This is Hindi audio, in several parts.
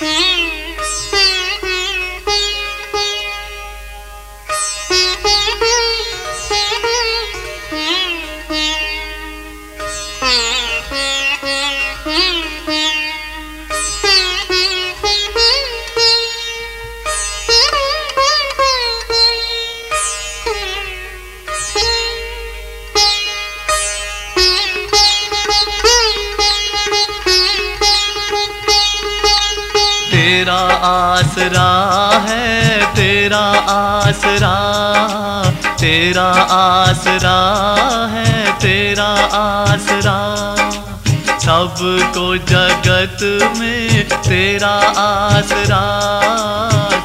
Mm-hmm. तेरा आसरा है, तेरा आसरा तेरा आसरा है, तेरा आसरा। सबको जगत में तेरा आसरा,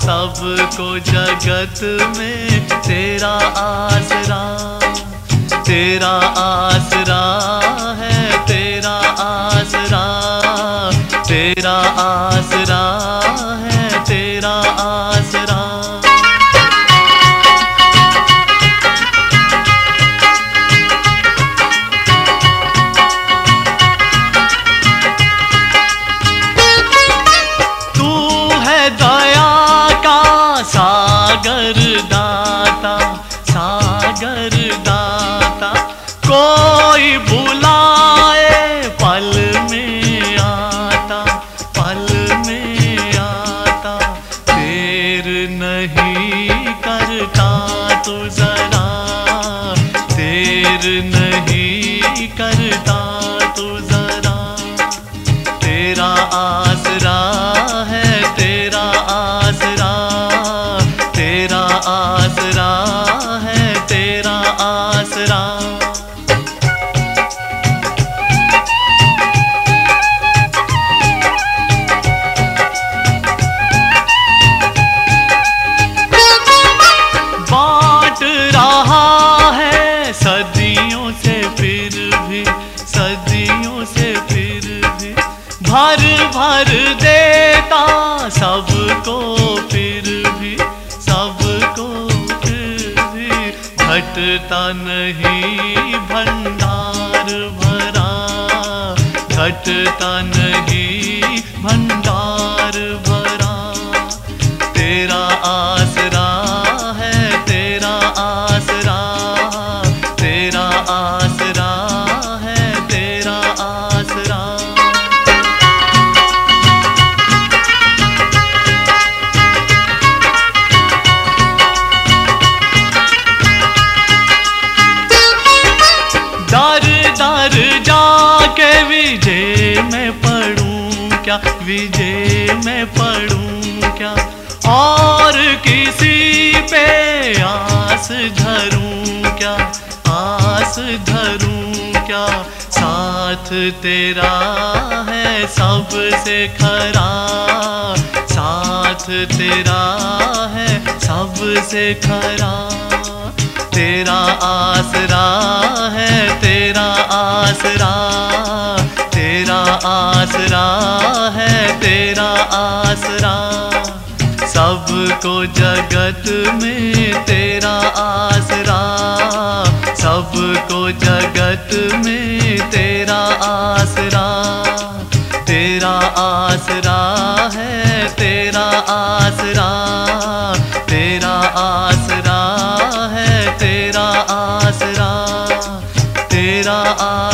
सबको जगत में तेरा आसरा तेरा आसरा। आसरा है तेरा आसरा। तू है दया का सागर दाता सागर दाता। कोई बुलाए तेरा भर भर देता सबको फिर भी, सबको फिर भी। घटता नहीं भंडार भरा, घटता नहीं भंडार क्या विजय में पढ़ूं क्या? और किसी पे आस धरूं क्या? आस धरूं क्या? साथ तेरा है सबसे खरा। साथ तेरा है सबसे खरा। तेरा आसरा है, तेरा आसरा। आसरा है तेरा आसरा। सबको जगत में तेरा आसरा। सबको जगत में तेरा आसरा। तेरा आसरा है, तेरा आसरा। तेरा आसरा है, तेरा आसरा। तेरा आसरा